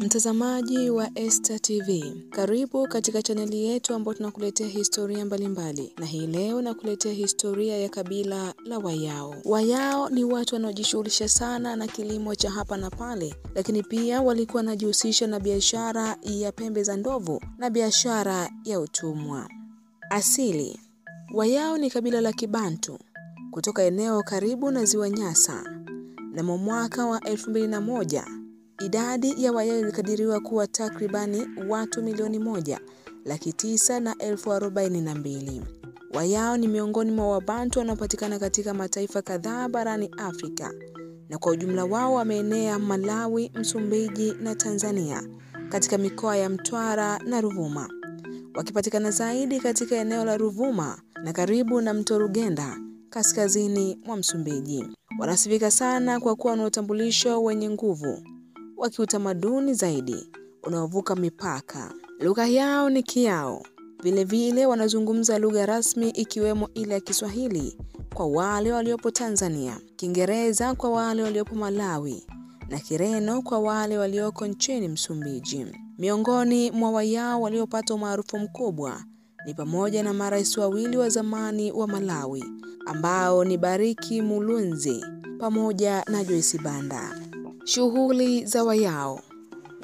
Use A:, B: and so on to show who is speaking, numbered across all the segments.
A: Mtazamaji wa Esta TV, karibu katika chaneli yetu ambayo tunakuletea historia mbalimbali mbali. Na hii leo nakuletea historia ya kabila la Wayao. Wayao ni watu wanaojishughulisha sana na kilimo cha hapa na pale, lakini pia walikuwa wanajihusisha na biashara ya pembe za ndovu na biashara ya utumwa. Asili Wayao ni kabila la Kibantu kutoka eneo karibu na ziwa Nyasa. Mnamo mwaka wa 2001 idadi ya Wayao ilikadiriwa kuwa takribani watu milioni moja laki tisa na elfu arobaini na mbili. Wayao ni miongoni mwa Wabantu wanaopatikana katika mataifa kadhaa barani Afrika na kwa ujumla wao wameenea Malawi, Msumbiji na Tanzania katika mikoa ya Mtwara na Ruvuma, wakipatikana zaidi katika eneo la Ruvuma na karibu na mto Rugenda kaskazini mwa Msumbiji. Wanasifika sana kwa kuwa na utambulisho wenye nguvu wa kiutamaduni zaidi unaovuka mipaka. Lugha yao ni Kiao. Vilevile wanazungumza lugha rasmi ikiwemo ile ya Kiswahili kwa wale waliopo Tanzania, Kiingereza kwa wale waliopo Malawi na Kireno kwa wale walioko nchini Msumbiji. Miongoni mwa Wayao waliopata umaarufu mkubwa ni pamoja na marais wawili wa zamani wa Malawi ambao ni Bariki Mulunzi pamoja na Joyce Banda. Shughuli za Wayao.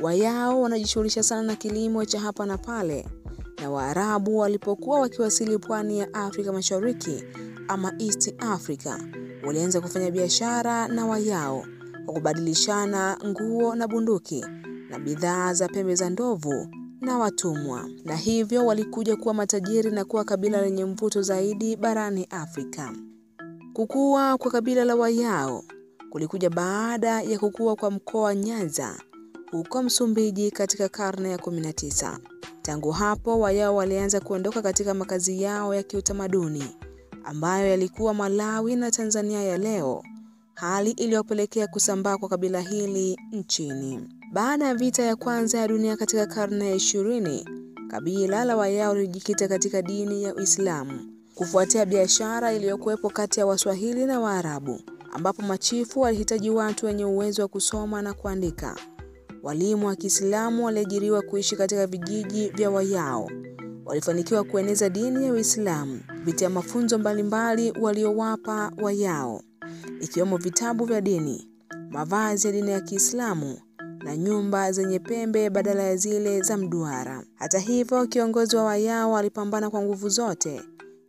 A: Wayao wanajishughulisha sana na kilimo cha hapa na pale, na Waarabu walipokuwa wakiwasili pwani ya Afrika Mashariki ama East Africa, walianza kufanya biashara na Wayao kwa kubadilishana nguo na bunduki na bidhaa za pembe za ndovu na watumwa, na hivyo walikuja kuwa matajiri na kuwa kabila lenye mvuto zaidi barani Afrika. Kukua kwa kabila la Wayao kulikuja baada ya kukua kwa mkoa wa Nyanza huko Msumbiji katika karne ya 19. Tangu hapo Wayao walianza kuondoka katika makazi yao ya kiutamaduni ambayo yalikuwa Malawi na Tanzania ya leo, hali iliyopelekea kusambaa kwa kabila hili nchini. Baada ya vita ya kwanza ya dunia katika karne ya ishirini, kabila la Wayao lilijikita katika dini ya Uislamu kufuatia biashara iliyokuwepo kati ya Waswahili na Waarabu ambapo machifu walihitaji watu wenye uwezo wa kusoma na kuandika. Walimu wa Kiislamu waliajiriwa kuishi katika vijiji vya Wayao. Walifanikiwa kueneza dini ya Uislamu kupitia mafunzo mbalimbali waliowapa Wayao, ikiwemo vitabu vya dini, mavazi ya dini ya Kiislamu na nyumba zenye pembe badala ya zile za mduara. Hata hivyo, kiongozi wa Wayao alipambana kwa nguvu zote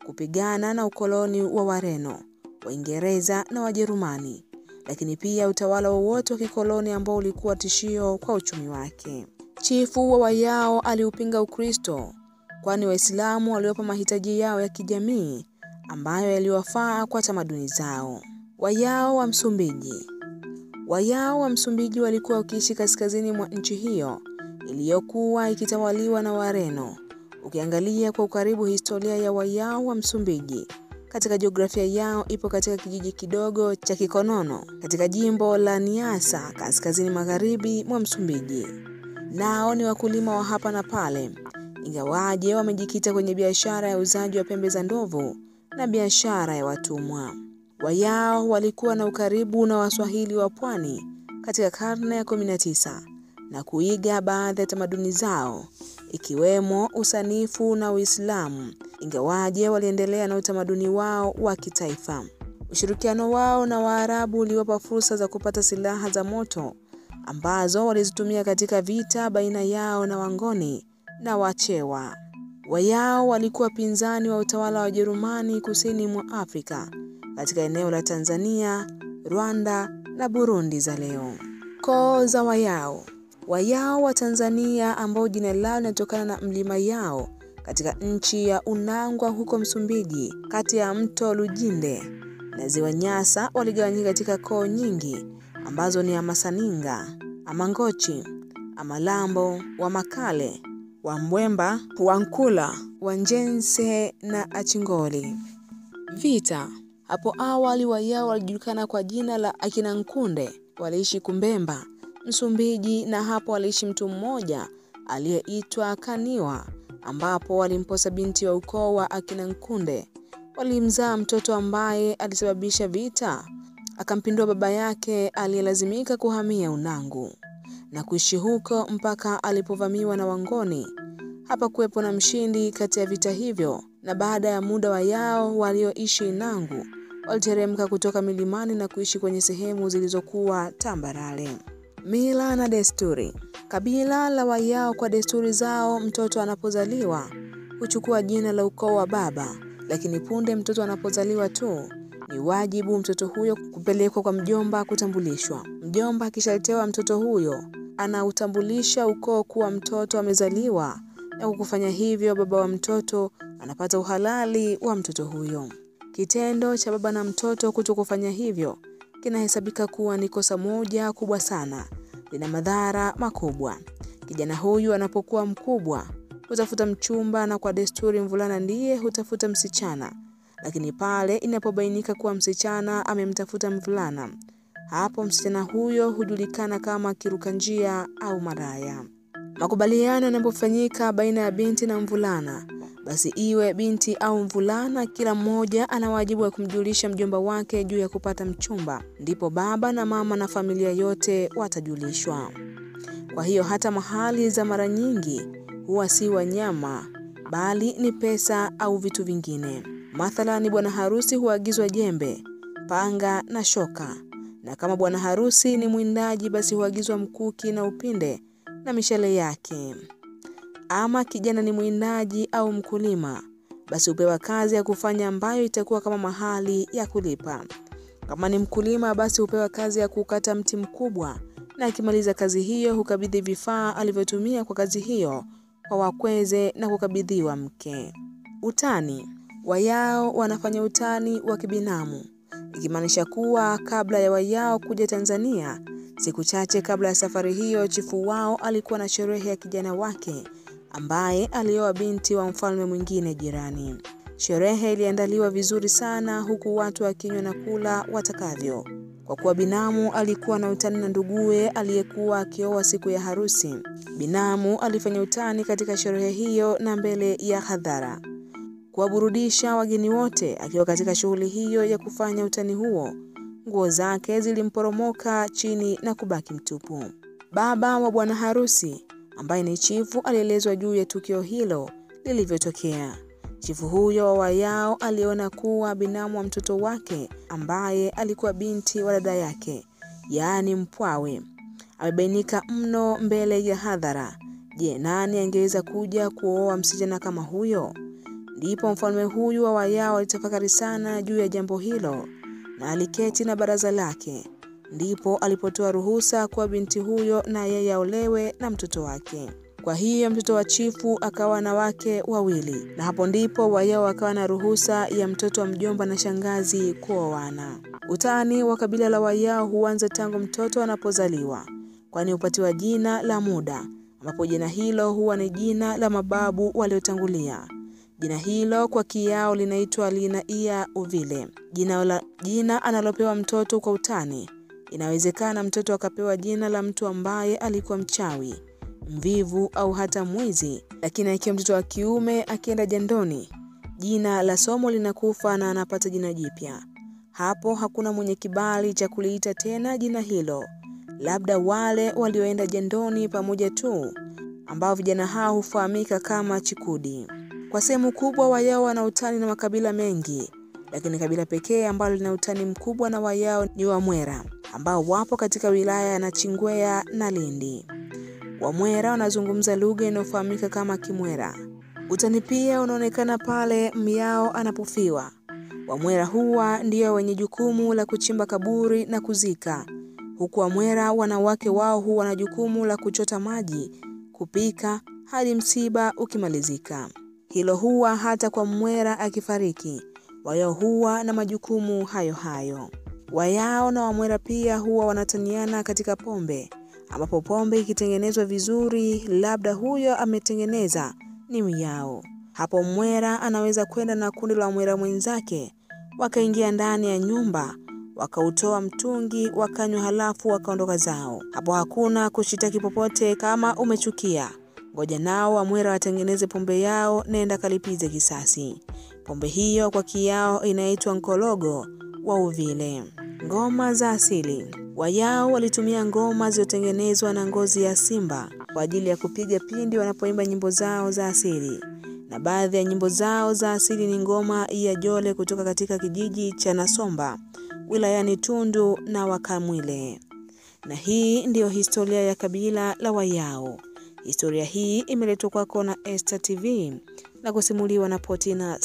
A: kupigana na ukoloni wa Wareno Waingereza na Wajerumani, lakini pia utawala wowote wa kikoloni ambao ulikuwa tishio kwa uchumi wake. Chifu wa Wayao aliupinga Ukristo, kwani Waislamu waliwapa mahitaji yao ya kijamii ambayo yaliwafaa kwa tamaduni zao. Wayao wa Msumbiji. Wayao wa Msumbiji walikuwa wakiishi kaskazini mwa nchi hiyo iliyokuwa ikitawaliwa na Wareno. Ukiangalia kwa ukaribu historia ya Wayao wa Msumbiji katika jiografia yao ipo katika kijiji kidogo cha Kikonono katika jimbo la Niassa kaskazini magharibi mwa Msumbiji. Nao ni wakulima wa hapa na pale, ingawaje wamejikita kwenye biashara ya uzaji wa pembe za ndovu na biashara ya watumwa. Wayao walikuwa na ukaribu na Waswahili wa pwani katika karne ya 19 na kuiga baadhi ya tamaduni zao ikiwemo usanifu na Uislamu, ingawaje waliendelea na utamaduni wao wa kitaifa. Ushirikiano wao na Waarabu uliwapa fursa za kupata silaha za moto ambazo walizitumia katika vita baina yao na Wangoni na Wachewa. Wayao walikuwa pinzani wa utawala wa Ujerumani kusini mwa Afrika katika eneo la Tanzania, Rwanda na Burundi za leo. Koo za Wayao. Wayao wa Tanzania ambao jina lao linatokana na mlima yao katika nchi ya Unangwa huko Msumbiji, kati ya mto Lujinde na ziwa Nyasa, waligawanyika katika koo nyingi ambazo ni Amasaninga, Amangochi, Amalambo, Wamakale, Wambwemba, Wankula, Wanjense na Achingoli. Vita. Hapo awali Wayao walijulikana kwa jina la akina Nkunde, waliishi Kumbemba Msumbiji na hapo waliishi mtu mmoja aliyeitwa Kaniwa, ambapo walimposa binti wa ukoo wa akina Nkunde. Walimzaa mtoto ambaye alisababisha vita, akampindua baba yake aliyelazimika kuhamia Unangu. na kuishi huko mpaka alipovamiwa na Wangoni. hapa kuwepo na mshindi kati ya vita hivyo, na baada ya muda wa yao walioishi Inangu waliteremka kutoka milimani na kuishi kwenye sehemu zilizokuwa tambarare. Mila na desturi. Kabila la Wayao kwa desturi zao, mtoto anapozaliwa huchukua jina la ukoo wa baba, lakini punde mtoto anapozaliwa tu ni wajibu mtoto huyo kupelekwa kwa mjomba kutambulishwa. Mjomba akishaletewa mtoto huyo, anautambulisha ukoo kuwa mtoto amezaliwa, na kwa kufanya hivyo baba wa mtoto anapata uhalali wa mtoto huyo. Kitendo cha baba na mtoto kuto kufanya hivyo kinahesabika kuwa ni kosa moja kubwa sana, lina madhara makubwa. Kijana huyu anapokuwa mkubwa hutafuta mchumba, na kwa desturi mvulana ndiye hutafuta msichana, lakini pale inapobainika kuwa msichana amemtafuta mvulana, hapo msichana huyo hujulikana kama kiruka njia au maraya. Makubaliano yanapofanyika baina ya binti na mvulana, basi iwe binti au mvulana, kila mmoja ana wajibu wa kumjulisha mjomba wake juu ya kupata mchumba, ndipo baba na mama na familia yote watajulishwa. Kwa hiyo hata mahali za mara nyingi huwa si wanyama, bali ni pesa au vitu vingine. Mathalani, bwana harusi huagizwa jembe, panga na shoka, na kama bwana harusi ni mwindaji, basi huagizwa mkuki na upinde na mishale yake. Ama kijana ni mwindaji au mkulima, basi hupewa kazi ya kufanya ambayo itakuwa kama mahali ya kulipa. Kama ni mkulima, basi hupewa kazi ya kukata mti mkubwa, na akimaliza kazi hiyo hukabidhi vifaa alivyotumia kwa kazi hiyo kwa wakweze na kukabidhiwa mke. Utani. Wayao wanafanya utani wa kibinamu, ikimaanisha kuwa kabla ya Wayao kuja Tanzania, siku chache kabla ya safari hiyo, chifu wao alikuwa na sherehe ya kijana wake ambaye alioa binti wa mfalme mwingine jirani. Sherehe iliandaliwa vizuri sana, huku watu wakinywa na kula watakavyo. Kwa kuwa binamu alikuwa na utani na nduguye aliyekuwa akioa siku ya harusi, binamu alifanya utani katika sherehe hiyo na mbele ya hadhara, kuwaburudisha wageni wote. Akiwa katika shughuli hiyo ya kufanya utani huo, nguo zake zilimporomoka chini na kubaki mtupu. Baba wa bwana harusi ambaye ni chifu alielezwa juu ya tukio hilo lilivyotokea. Chifu huyo wa Wayao aliona kuwa binamu wa mtoto wake ambaye alikuwa binti wa dada yake, yaani mpwawe, amebainika mno mbele ya hadhara. Je, nani angeweza kuja kuoa msichana kama huyo? Ndipo mfalme huyu wa Wayao alitafakari sana juu ya jambo hilo na aliketi na baraza lake. Ndipo alipotoa ruhusa kwa binti huyo na yeye aolewe na mtoto wake. Kwa hiyo mtoto wa chifu akawa na wake wawili, na hapo ndipo Wayao akawa na ruhusa ya mtoto wa mjomba na shangazi kuoana. Utani wa kabila la Wayao huanza tangu mtoto anapozaliwa, kwani hupatiwa jina la muda, ambapo jina hilo huwa ni jina la mababu waliotangulia. Jina hilo kwa Kiyao linaitwa Linaia Uvile, jina, jina analopewa mtoto kwa utani. Inawezekana mtoto akapewa jina la mtu ambaye alikuwa mchawi, mvivu au hata mwizi, lakini akiwa mtoto wa kiume akienda jandoni, jina la somo linakufa na anapata jina jipya. Hapo hakuna mwenye kibali cha kuliita tena jina hilo, labda wale walioenda jandoni pamoja tu, ambao vijana hao hufahamika kama Chikudi. Kwa sehemu kubwa Wayao wana utani na makabila mengi, lakini kabila pekee ambalo lina utani mkubwa na Wayao ni Wamwera ambao wapo katika wilaya ya Nachingwea na Lindi. Wamwera wanazungumza lugha inayofahamika kama Kimwera. Utani pia unaonekana pale Myao anapofiwa. Wamwera huwa ndio wenye jukumu la kuchimba kaburi na kuzika, huku Wamwera wanawake wao huwa na jukumu la kuchota maji, kupika hadi msiba ukimalizika. Hilo huwa hata kwa Mwera akifariki, Wayao huwa na majukumu hayo hayo. Wayao na Wamwera pia huwa wanataniana katika pombe, ambapo pombe ikitengenezwa vizuri, labda huyo ametengeneza ni Myao. Hapo Mwera anaweza kwenda na kundi la Mwera mwenzake, wakaingia ndani ya nyumba, wakautoa mtungi, wakanywa, halafu wakaondoka zao. Hapo hakuna kushitaki popote. Kama umechukia, ngoja nao Wamwera watengeneze pombe yao, nenda kalipize kisasi. Pombe hiyo kwa Kiyao inaitwa nkologo wa Uvile. Ngoma za asili. Wayao walitumia ngoma zilizotengenezwa na ngozi ya simba kwa ajili ya kupiga pindi wanapoimba nyimbo zao za asili, na baadhi ya nyimbo zao za asili ni ngoma ya jole kutoka katika kijiji cha Nasomba wilayani Tundu na Wakamwile. Na hii ndiyo historia ya kabila la Wayao. Historia hii imeletwa kwako na Esta TV na kusimuliwa na Potina.